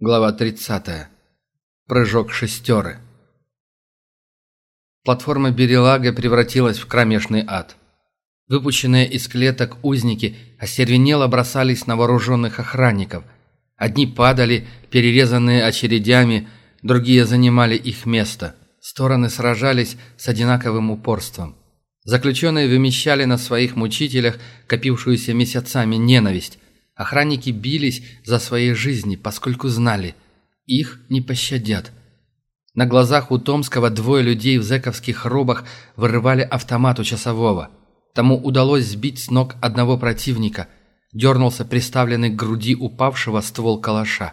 Глава 30. Прыжок шестеры. Платформа Берелага превратилась в кромешный ад. Выпущенные из клеток узники остервенело бросались на вооруженных охранников. Одни падали, перерезанные очередями, другие занимали их место. Стороны сражались с одинаковым упорством. Заключенные вымещали на своих мучителях копившуюся месяцами ненависть, Охранники бились за свои жизни, поскольку знали, их не пощадят. На глазах у Томского двое людей в зэковских робах вырывали автомат у часового. Тому удалось сбить с ног одного противника. Дернулся приставленный к груди упавшего ствол калаша.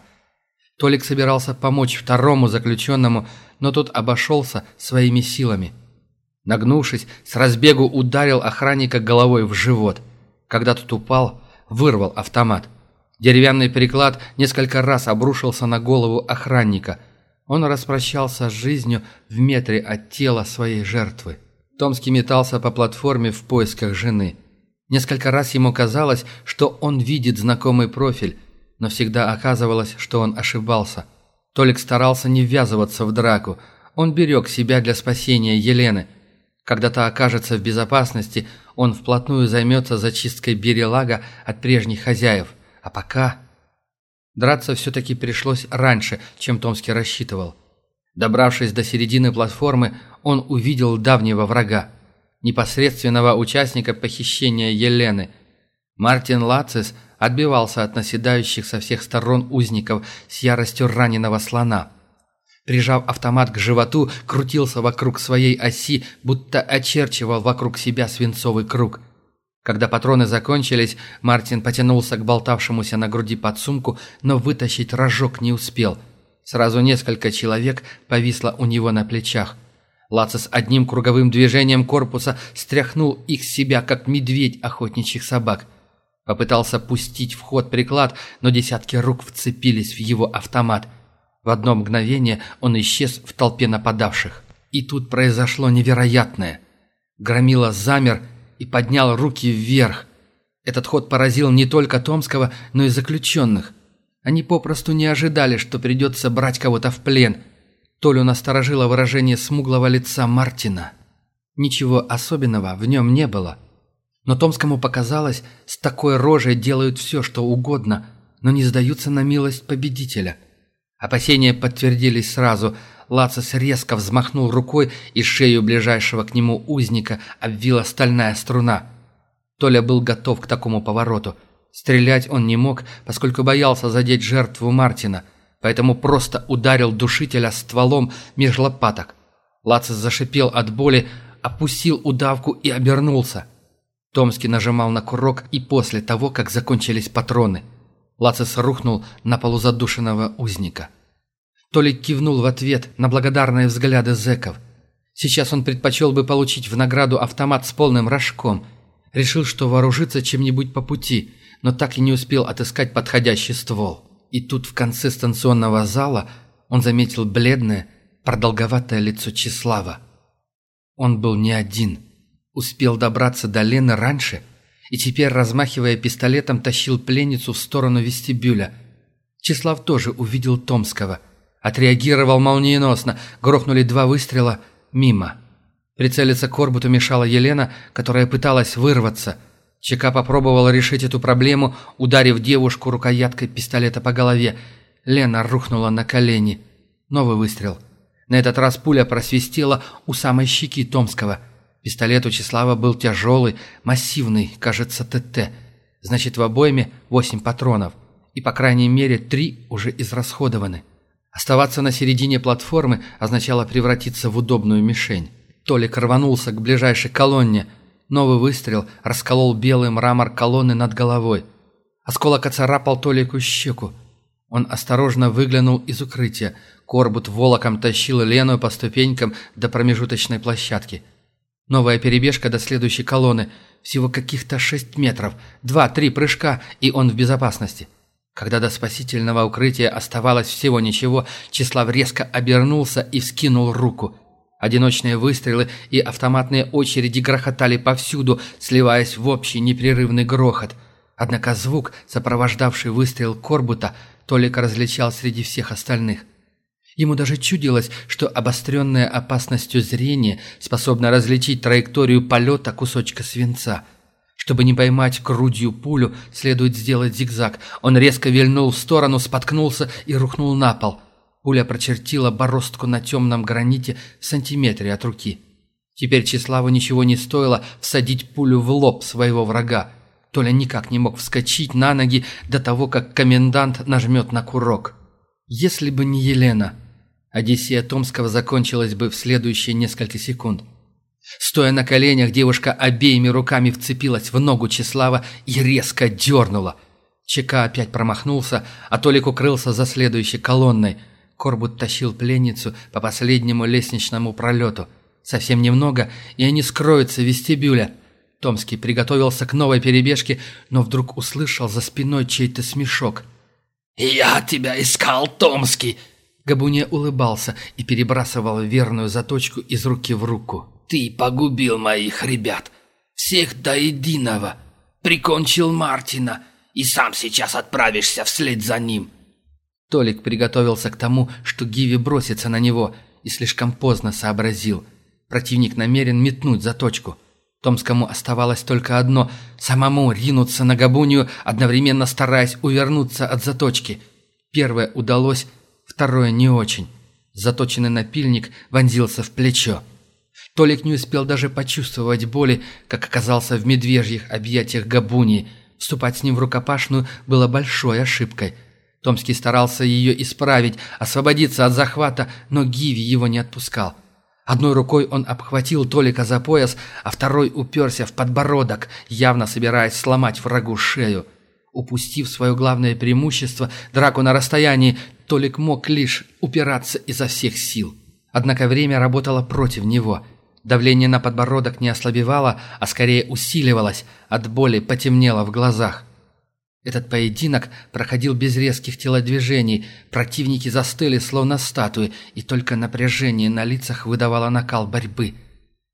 Толик собирался помочь второму заключенному, но тот обошелся своими силами. Нагнувшись, с разбегу ударил охранника головой в живот. Когда тот упал, вырвал автомат. Деревянный приклад несколько раз обрушился на голову охранника. Он распрощался с жизнью в метре от тела своей жертвы. Томский метался по платформе в поисках жены. Несколько раз ему казалось, что он видит знакомый профиль, но всегда оказывалось, что он ошибался. Толик старался не ввязываться в драку. Он берег себя для спасения Елены. Когда та окажется в безопасности, он вплотную займется зачисткой Берелага от прежних хозяев. А пока... Драться все-таки пришлось раньше, чем Томский рассчитывал. Добравшись до середины платформы, он увидел давнего врага, непосредственного участника похищения Елены. Мартин Лацис отбивался от наседающих со всех сторон узников с яростью раненого слона – прижав автомат к животу, крутился вокруг своей оси, будто очерчивал вокруг себя свинцовый круг. Когда патроны закончились, Мартин потянулся к болтавшемуся на груди подсумку, но вытащить рожок не успел. Сразу несколько человек повисло у него на плечах. Лацис одним круговым движением корпуса стряхнул их с себя, как медведь охотничьих собак. Попытался пустить в ход приклад, но десятки рук вцепились в его автомат – в одно мгновение он исчез в толпе нападавших. И тут произошло невероятное. Громила замер и поднял руки вверх. Этот ход поразил не только Томского, но и заключенных. Они попросту не ожидали, что придется брать кого-то в плен. Толю насторожило выражение смуглого лица Мартина. Ничего особенного в нем не было. Но Томскому показалось, с такой рожей делают все, что угодно, но не сдаются на милость победителя – Опасения подтвердились сразу. Лацис резко взмахнул рукой, и шею ближайшего к нему узника обвила стальная струна. Толя был готов к такому повороту. Стрелять он не мог, поскольку боялся задеть жертву Мартина, поэтому просто ударил душителя стволом меж лопаток. Лацис зашипел от боли, опустил удавку и обернулся. Томский нажимал на курок и после того, как закончились патроны. Лацис рухнул на полузадушенного узника. Толик кивнул в ответ на благодарные взгляды зэков. Сейчас он предпочел бы получить в награду автомат с полным рожком. Решил, что вооружится чем-нибудь по пути, но так и не успел отыскать подходящий ствол. И тут в конце станционного зала он заметил бледное, продолговатое лицо Числава. Он был не один. Успел добраться до Лены раньше и теперь, размахивая пистолетом, тащил пленницу в сторону вестибюля. Числав тоже увидел Томского – Отреагировал молниеносно. Грохнули два выстрела мимо. Прицелиться Корбуту мешала Елена, которая пыталась вырваться. ЧК попробовала решить эту проблему, ударив девушку рукояткой пистолета по голове. Лена рухнула на колени. Новый выстрел. На этот раз пуля просвистела у самой щеки Томского. Пистолет у Числава был тяжелый, массивный, кажется, ТТ. Значит, в обойме восемь патронов. И, по крайней мере, три уже израсходованы. Оставаться на середине платформы означало превратиться в удобную мишень. Толик рванулся к ближайшей колонне. Новый выстрел расколол белый мрамор колонны над головой. Осколок оцарапал Толику щеку. Он осторожно выглянул из укрытия. Корбут волоком тащил Лену по ступенькам до промежуточной площадки. Новая перебежка до следующей колонны. Всего каких-то шесть метров. Два-три прыжка, и он в безопасности. Когда до спасительного укрытия оставалось всего ничего, Числав резко обернулся и вскинул руку. Одиночные выстрелы и автоматные очереди грохотали повсюду, сливаясь в общий непрерывный грохот. Однако звук, сопровождавший выстрел Корбута, Толик различал среди всех остальных. Ему даже чудилось, что обостренное опасностью зрение способно различить траекторию полета кусочка свинца. Чтобы не поймать грудью пулю, следует сделать зигзаг. Он резко вильнул в сторону, споткнулся и рухнул на пол. Пуля прочертила бороздку на темном граните в сантиметре от руки. Теперь Числаву ничего не стоило всадить пулю в лоб своего врага. Толя никак не мог вскочить на ноги до того, как комендант нажмет на курок. Если бы не Елена, Одиссея Томского закончилась бы в следующие несколько секунд. Стоя на коленях, девушка обеими руками вцепилась в ногу Числава и резко дернула. ЧК опять промахнулся, а Толик укрылся за следующей колонной. Корбут тащил пленницу по последнему лестничному пролету. Совсем немного, и они скроются в вестибюле. Томский приготовился к новой перебежке, но вдруг услышал за спиной чей-то смешок. «Я тебя искал, Томский!» Габуне улыбался и перебрасывал верную заточку из руки в руку. «Ты погубил моих ребят, всех до единого, прикончил Мартина, и сам сейчас отправишься вслед за ним». Толик приготовился к тому, что Гиви бросится на него, и слишком поздно сообразил. Противник намерен метнуть заточку. Томскому оставалось только одно – самому ринуться на Габунию, одновременно стараясь увернуться от заточки. Первое удалось, второе не очень. Заточенный напильник вонзился в плечо. Толик не успел даже почувствовать боли, как оказался в медвежьих объятиях Габунии. Вступать с ним в рукопашную было большой ошибкой. Томский старался ее исправить, освободиться от захвата, но Гиви его не отпускал – Одной рукой он обхватил Толика за пояс, а второй уперся в подбородок, явно собираясь сломать врагу шею. Упустив свое главное преимущество, драку на расстоянии, Толик мог лишь упираться изо всех сил. Однако время работало против него. Давление на подбородок не ослабевало, а скорее усиливалось, от боли потемнело в глазах. Этот поединок проходил без резких телодвижений, противники застыли, словно статуи, и только напряжение на лицах выдавало накал борьбы.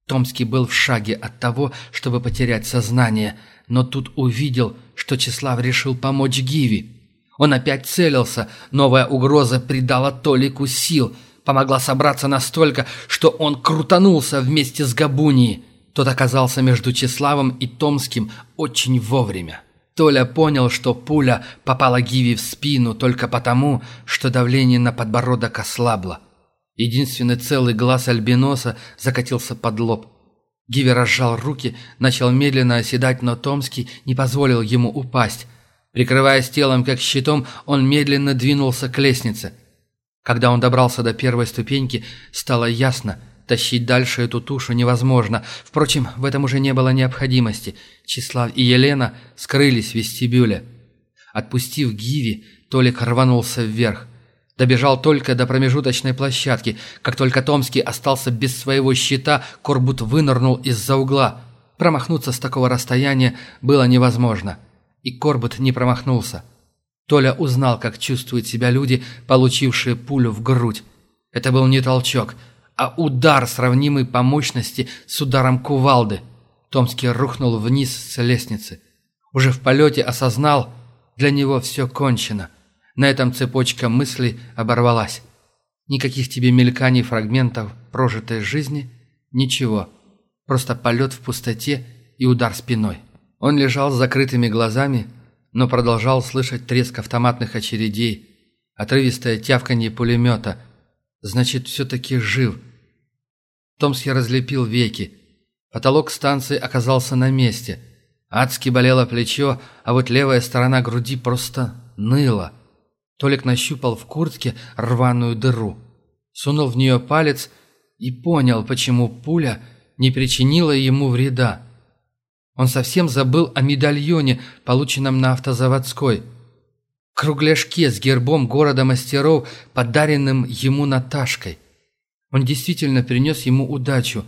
Томский был в шаге от того, чтобы потерять сознание, но тут увидел, что Числав решил помочь Гиви. Он опять целился, новая угроза придала Толику сил, помогла собраться настолько, что он крутанулся вместе с Габунией. Тот оказался между Числавом и Томским очень вовремя. Толя понял, что пуля попала Гиви в спину только потому, что давление на подбородок ослабло. Единственный целый глаз альбиноса закатился под лоб. Гиви разжал руки, начал медленно оседать, но Томский не позволил ему упасть. Прикрываясь телом как щитом, он медленно двинулся к лестнице. Когда он добрался до первой ступеньки, стало ясно – Тащить дальше эту тушу невозможно. Впрочем, в этом уже не было необходимости. Числав и Елена скрылись в вестибюле. Отпустив Гиви, Толик рванулся вверх. Добежал только до промежуточной площадки. Как только Томский остался без своего щита, Корбут вынырнул из-за угла. Промахнуться с такого расстояния было невозможно. И Корбут не промахнулся. Толя узнал, как чувствуют себя люди, получившие пулю в грудь. Это был не толчок – а удар, сравнимый по мощности с ударом кувалды. Томский рухнул вниз с лестницы. Уже в полете осознал, для него все кончено. На этом цепочка мыслей оборвалась. Никаких тебе мельканий фрагментов прожитой жизни, ничего. Просто полет в пустоте и удар спиной. Он лежал с закрытыми глазами, но продолжал слышать треск автоматных очередей, отрывистое тявканье пулемета. Значит, все-таки жив – Томский разлепил веки. Потолок станции оказался на месте. Адски болело плечо, а вот левая сторона груди просто ныла. Толик нащупал в куртке рваную дыру. Сунул в нее палец и понял, почему пуля не причинила ему вреда. Он совсем забыл о медальоне, полученном на автозаводской. Кругляшке с гербом города мастеров, подаренным ему Наташкой. Он действительно принес ему удачу.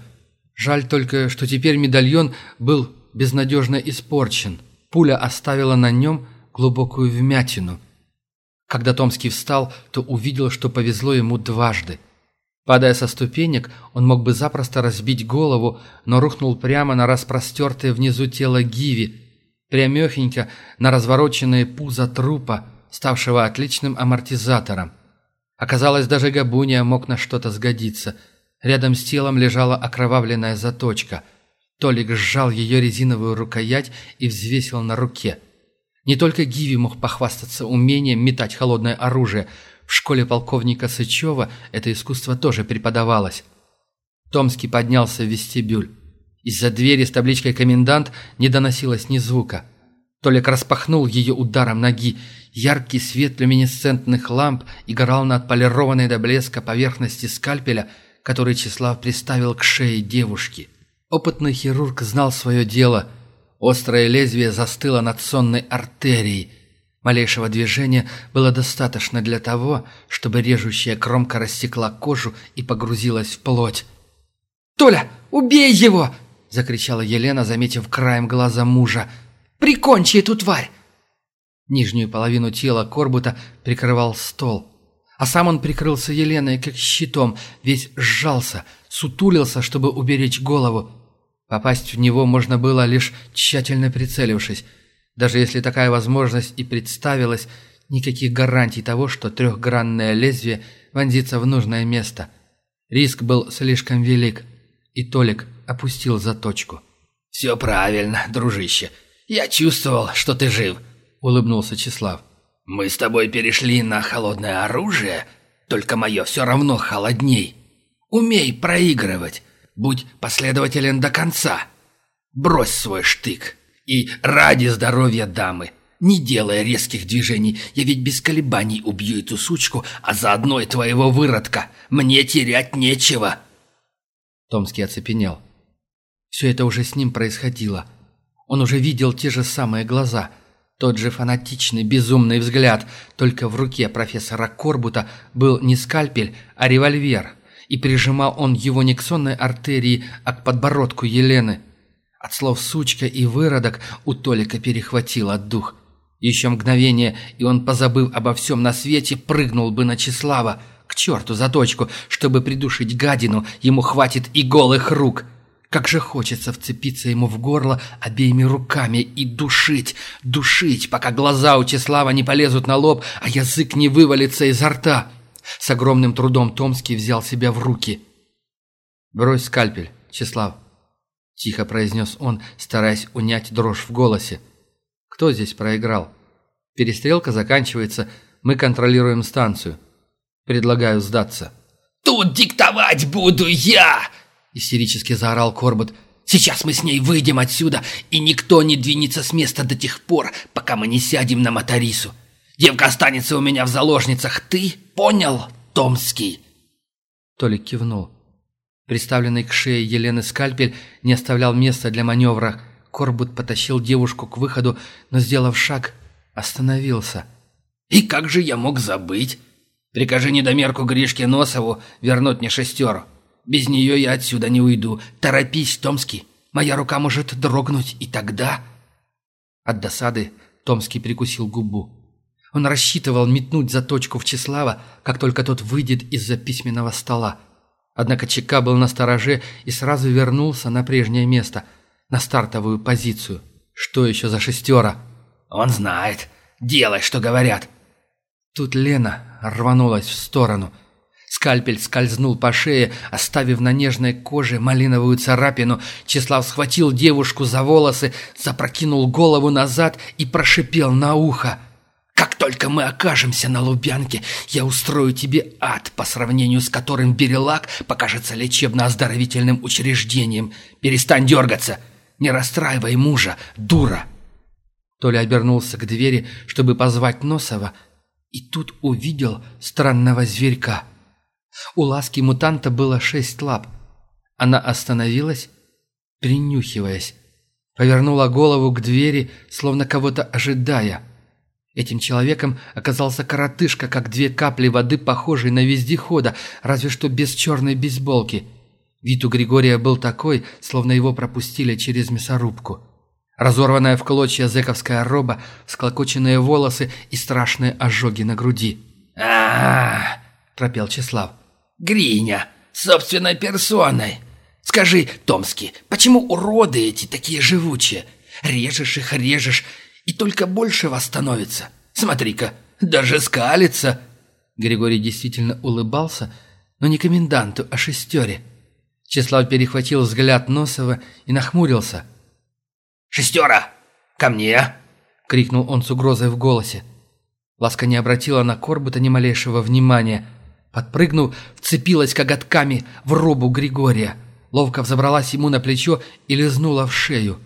Жаль только, что теперь медальон был безнадежно испорчен. Пуля оставила на нем глубокую вмятину. Когда Томский встал, то увидел, что повезло ему дважды. Падая со ступенек, он мог бы запросто разбить голову, но рухнул прямо на распростертое внизу тело Гиви, прямехенько на развороченное пузо трупа, ставшего отличным амортизатором. Оказалось, даже Габуния мог на что-то сгодиться. Рядом с телом лежала окровавленная заточка. Толик сжал ее резиновую рукоять и взвесил на руке. Не только Гиви мог похвастаться умением метать холодное оружие. В школе полковника Сычева это искусство тоже преподавалось. Томский поднялся в вестибюль. Из-за двери с табличкой «Комендант» не доносилось ни звука. Толик распахнул ее ударом ноги. Яркий свет люминесцентных ламп играл на отполированной до блеска поверхности скальпеля, который Числав приставил к шее девушки. Опытный хирург знал свое дело. Острое лезвие застыло над сонной артерией. Малейшего движения было достаточно для того, чтобы режущая кромка рассекла кожу и погрузилась в плоть. «Толя, убей его!» — закричала Елена, заметив краем глаза мужа. «Прикончи эту тварь!» Нижнюю половину тела Корбута прикрывал стол. А сам он прикрылся Еленой, как щитом, весь сжался, сутулился, чтобы уберечь голову. Попасть в него можно было, лишь тщательно прицелившись. Даже если такая возможность и представилась, никаких гарантий того, что трехгранное лезвие вонзится в нужное место. Риск был слишком велик. И Толик опустил заточку. «Все правильно, дружище. Я чувствовал, что ты жив», — улыбнулся Числав. «Мы с тобой перешли на холодное оружие, только мое все равно холодней. Умей проигрывать, будь последователен до конца. Брось свой штык и ради здоровья дамы, не делая резких движений, я ведь без колебаний убью эту сучку, а заодно и твоего выродка. Мне терять нечего». Томский оцепенел. Все это уже с ним происходило. Он уже видел те же самые глаза, тот же фанатичный, безумный взгляд, только в руке профессора Корбута был не скальпель, а револьвер, и прижимал он его не к сонной артерии, а к подбородку Елены. От слов «сучка» и «выродок» у Толика перехватило дух. Еще мгновение, и он, позабыв обо всем на свете, прыгнул бы на Числава – к черту за точку, чтобы придушить гадину, ему хватит и голых рук. Как же хочется вцепиться ему в горло обеими руками и душить, душить, пока глаза у Числава не полезут на лоб, а язык не вывалится изо рта. С огромным трудом Томский взял себя в руки. «Брось скальпель, Числав», — тихо произнес он, стараясь унять дрожь в голосе. «Кто здесь проиграл? Перестрелка заканчивается, мы контролируем станцию. Предлагаю сдаться». «Тут диктовать буду я!» – истерически заорал Корбут. «Сейчас мы с ней выйдем отсюда, и никто не двинется с места до тех пор, пока мы не сядем на моторису. Девка останется у меня в заложницах. Ты понял, Томский?» Толик кивнул. Приставленный к шее Елены скальпель не оставлял места для маневра. Корбут потащил девушку к выходу, но, сделав шаг, остановился. «И как же я мог забыть?» Прикажи недомерку Гришке Носову вернуть мне шестеру. Без нее я отсюда не уйду. Торопись, Томский. Моя рука может дрогнуть, и тогда...» От досады Томский прикусил губу. Он рассчитывал метнуть заточку в Числава, как только тот выйдет из-за письменного стола. Однако ЧК был на стороже и сразу вернулся на прежнее место, на стартовую позицию. Что еще за шестера? «Он знает. Делай, что говорят». Тут Лена рванулась в сторону. Скальпель скользнул по шее, оставив на нежной коже малиновую царапину. Числав схватил девушку за волосы, запрокинул голову назад и прошипел на ухо. «Как только мы окажемся на Лубянке, я устрою тебе ад, по сравнению с которым Берелак покажется лечебно-оздоровительным учреждением. Перестань дергаться! Не расстраивай мужа, дура!» Толя обернулся к двери, чтобы позвать Носова, и тут увидел странного зверька. У ласки мутанта было шесть лап. Она остановилась, принюхиваясь, повернула голову к двери, словно кого-то ожидая. Этим человеком оказался коротышка, как две капли воды, похожий на вездехода, разве что без черной бейсболки. Вид у Григория был такой, словно его пропустили через мясорубку. Разорванная в клочья зэковская роба, склокоченные волосы и страшные ожоги на груди. а, пропел Числав. «Гриня! Собственной персоной! Скажи, Томский, почему уроды эти такие живучие? Режешь их, режешь, и только больше вас становится. Смотри-ка, Даже скалится!» Григорий действительно улыбался, но не коменданту, а шестере. Числав перехватил взгляд Носова и нахмурился. «Шестера! Ко мне!» — крикнул он с угрозой в голосе. Ласка не обратила на Корбута ни малейшего внимания. Подпрыгнув, вцепилась коготками в робу Григория. Ловко взобралась ему на плечо и лизнула в шею.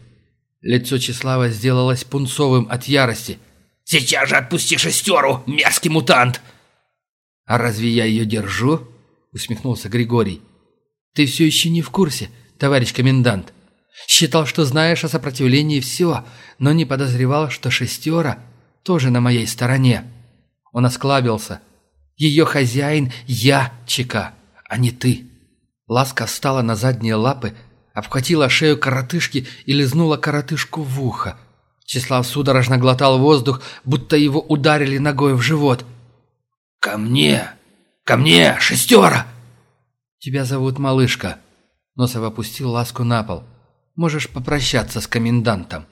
Лицо Числава сделалось пунцовым от ярости. «Сейчас же отпусти шестеру, мерзкий мутант!» «А разве я ее держу?» — усмехнулся Григорий. «Ты все еще не в курсе, товарищ комендант. Считал, что знаешь о сопротивлении все, но не подозревал, что шестера тоже на моей стороне». Он осклабился. «Ее хозяин я, Чека, а не ты». Ласка встала на задние лапы, обхватила шею коротышки и лизнула коротышку в ухо. Числав судорожно глотал воздух, будто его ударили ногой в живот – «Ко мне! Ко мне! Шестера!» «Тебя зовут Малышка». Носов опустил ласку на пол. «Можешь попрощаться с комендантом».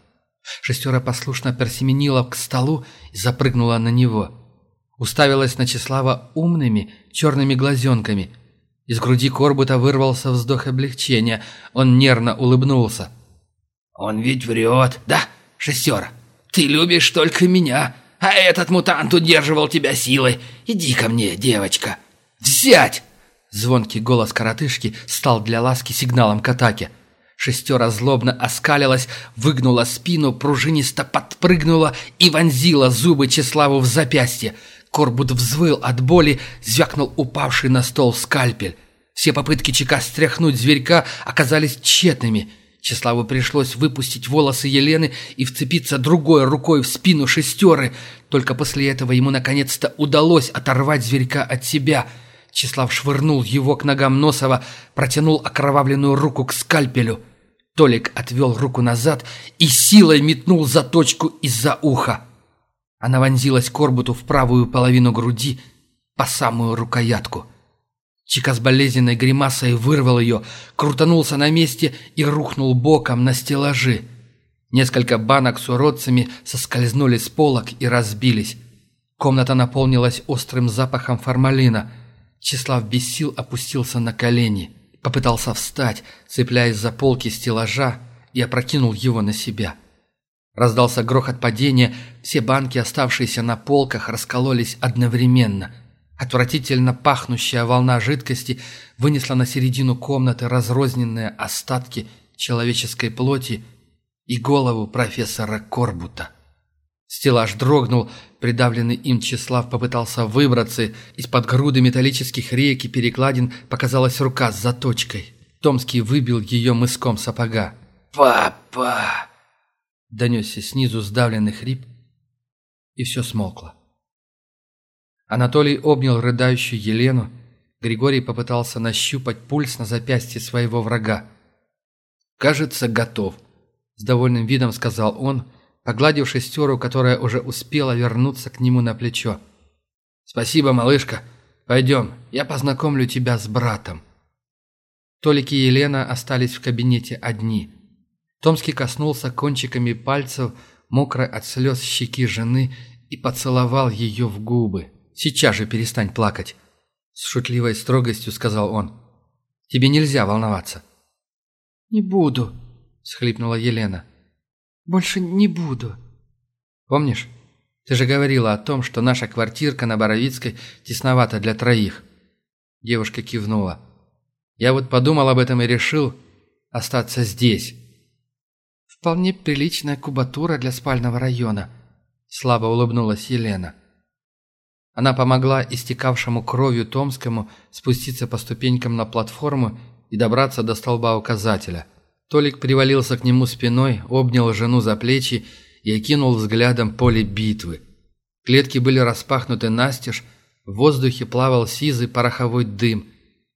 Шестера послушно персеменила к столу и запрыгнула на него. Уставилась на Числава умными черными глазенками. Из груди Корбута вырвался вздох облегчения. Он нервно улыбнулся. «Он ведь врет, да, шестера? Ты любишь только меня, а этот мутант удерживал тебя силой. Иди ко мне, девочка. Взять!» Звонкий голос коротышки стал для ласки сигналом к атаке. Шестера злобно оскалилась, выгнула спину, пружинисто подпрыгнула и вонзила зубы Чеславу в запястье. Корбут взвыл от боли, звякнул упавший на стол скальпель. Все попытки Чека стряхнуть зверька оказались тщетными – Чеславу пришлось выпустить волосы Елены и вцепиться другой рукой в спину шестеры. Только после этого ему наконец-то удалось оторвать зверька от себя. Чеслав швырнул его к ногам Носова, протянул окровавленную руку к скальпелю. Толик отвел руку назад и силой метнул заточку из-за уха. Она вонзилась Корбуту в правую половину груди по самую рукоятку. Чика с болезненной гримасой вырвал ее, крутанулся на месте и рухнул боком на стеллажи. Несколько банок с уродцами соскользнули с полок и разбились. Комната наполнилась острым запахом формалина. Числав без сил опустился на колени. Попытался встать, цепляясь за полки стеллажа, и опрокинул его на себя. Раздался грохот падения, все банки, оставшиеся на полках, раскололись одновременно – Отвратительно пахнущая волна жидкости вынесла на середину комнаты разрозненные остатки человеческой плоти и голову профессора Корбута. Стеллаж дрогнул, придавленный им Числав попытался выбраться, из-под груды металлических рейк и перекладин показалась рука с заточкой. Томский выбил ее мыском сапога. «Папа!» Донесся снизу сдавленный хрип, и все смолкло. Анатолий обнял рыдающую Елену. Григорий попытался нащупать пульс на запястье своего врага. «Кажется, готов», — с довольным видом сказал он, погладив шестеру, которая уже успела вернуться к нему на плечо. «Спасибо, малышка. Пойдем, я познакомлю тебя с братом». Толик и Елена остались в кабинете одни. Томский коснулся кончиками пальцев мокрой от слез щеки жены и поцеловал ее в губы. Сейчас же перестань плакать!» С шутливой строгостью сказал он. «Тебе нельзя волноваться». «Не буду», — схлипнула Елена. «Больше не буду». «Помнишь, ты же говорила о том, что наша квартирка на Боровицкой тесновата для троих?» Девушка кивнула. «Я вот подумал об этом и решил остаться здесь». «Вполне приличная кубатура для спального района», — слабо улыбнулась Елена. Она помогла истекавшему кровью Томскому спуститься по ступенькам на платформу и добраться до столба указателя. Толик привалился к нему спиной, обнял жену за плечи и окинул взглядом поле битвы. Клетки были распахнуты настежь, в воздухе плавал сизый пороховой дым,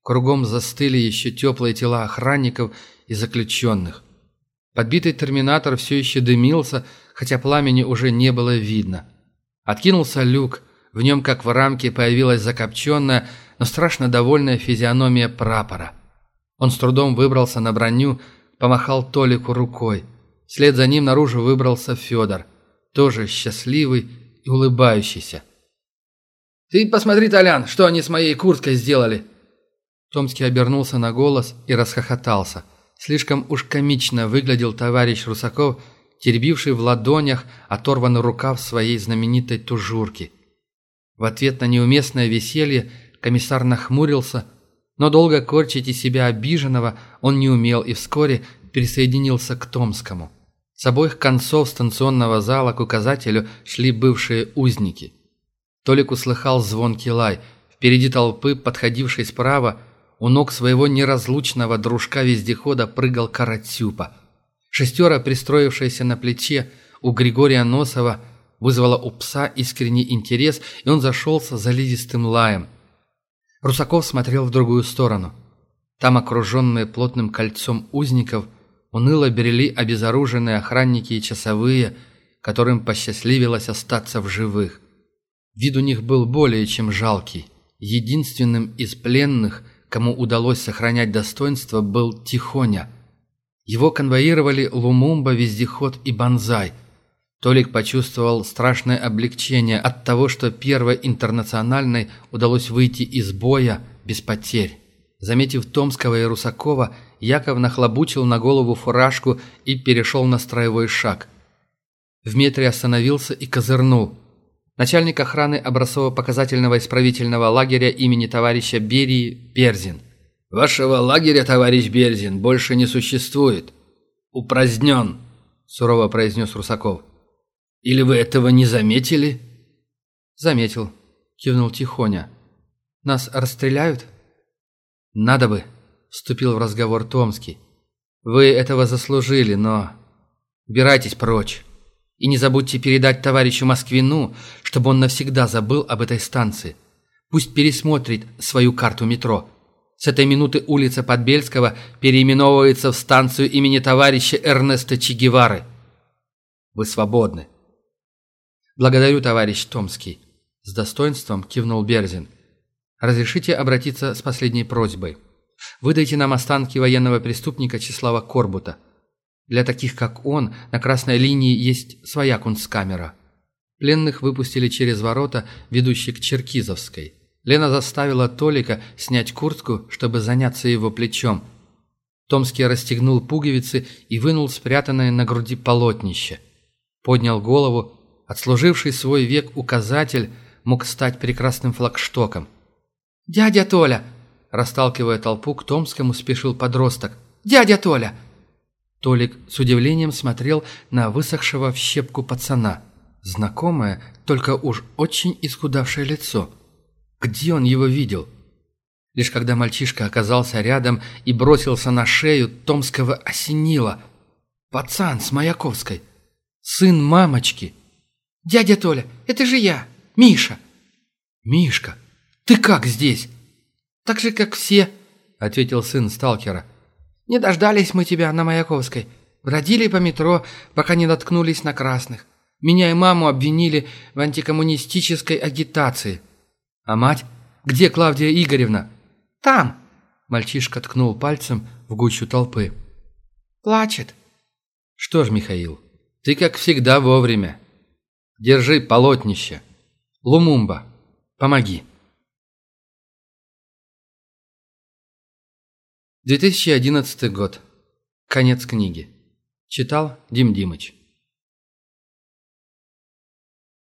кругом застыли еще теплые тела охранников и заключенных. Подбитый терминатор все еще дымился, хотя пламени уже не было видно. Откинулся люк, в нем, как в рамке, появилась закопченная, но страшно довольная физиономия прапора. Он с трудом выбрался на броню, помахал Толику рукой. Вслед за ним наружу выбрался Федор, тоже счастливый и улыбающийся. «Ты посмотри, Толян, что они с моей курткой сделали!» Томский обернулся на голос и расхохотался. Слишком уж комично выглядел товарищ Русаков, теребивший в ладонях оторванный рукав своей знаменитой тужурки. В ответ на неуместное веселье комиссар нахмурился, но долго корчить из себя обиженного он не умел и вскоре присоединился к Томскому. С обоих концов станционного зала к указателю шли бывшие узники. Толик услыхал звонкий лай. Впереди толпы, подходившей справа, у ног своего неразлучного дружка-вездехода прыгал Каратюпа. Шестеро, пристроившаяся на плече у Григория Носова, вызвала у пса искренний интерес, и он зашелся зализистым лаем. Русаков смотрел в другую сторону. Там, окруженные плотным кольцом узников, уныло берели обезоруженные охранники и часовые, которым посчастливилось остаться в живых. Вид у них был более чем жалкий. Единственным из пленных – кому удалось сохранять достоинство, был Тихоня. Его конвоировали Лумумба, Вездеход и Банзай. Толик почувствовал страшное облегчение от того, что первой интернациональной удалось выйти из боя без потерь. Заметив Томского и Русакова, Яков нахлобучил на голову фуражку и перешел на строевой шаг. В метре остановился и козырнул – начальник охраны образцово-показательного исправительного лагеря имени товарища Берии Берзин. «Вашего лагеря, товарищ Берзин, больше не существует. Упразднен», – сурово произнес Русаков. «Или вы этого не заметили?» «Заметил», – кивнул Тихоня. «Нас расстреляют?» «Надо бы», – вступил в разговор Томский. «Вы этого заслужили, но... Убирайтесь прочь». И не забудьте передать товарищу Москвину, чтобы он навсегда забыл об этой станции. Пусть пересмотрит свою карту метро. С этой минуты улица Подбельского переименовывается в станцию имени товарища Эрнеста Че Гевары. Вы свободны. Благодарю, товарищ Томский. С достоинством кивнул Берзин. Разрешите обратиться с последней просьбой. Выдайте нам останки военного преступника Числава Корбута. Для таких, как он, на красной линии есть своя кунсткамера. Пленных выпустили через ворота, ведущие к Черкизовской. Лена заставила Толика снять куртку, чтобы заняться его плечом. Томский расстегнул пуговицы и вынул спрятанное на груди полотнище. Поднял голову. Отслуживший свой век указатель мог стать прекрасным флагштоком. «Дядя Толя!» Расталкивая толпу, к Томскому спешил подросток. «Дядя Толя!» Толик с удивлением смотрел на высохшего в щепку пацана. Знакомое, только уж очень исхудавшее лицо. Где он его видел? Лишь когда мальчишка оказался рядом и бросился на шею, Томского осенило. Пацан с Маяковской. Сын мамочки. «Дядя Толя, это же я, Миша!» «Мишка, ты как здесь?» «Так же, как все», — ответил сын сталкера. Не дождались мы тебя на Маяковской. Бродили по метро, пока не наткнулись на красных. Меня и маму обвинили в антикоммунистической агитации. А мать? Где Клавдия Игоревна? Там. Мальчишка ткнул пальцем в гущу толпы. Плачет. Что ж, Михаил, ты как всегда вовремя. Держи полотнище. Лумумба, помоги. 2011 год. Конец книги. Читал Дим Димыч.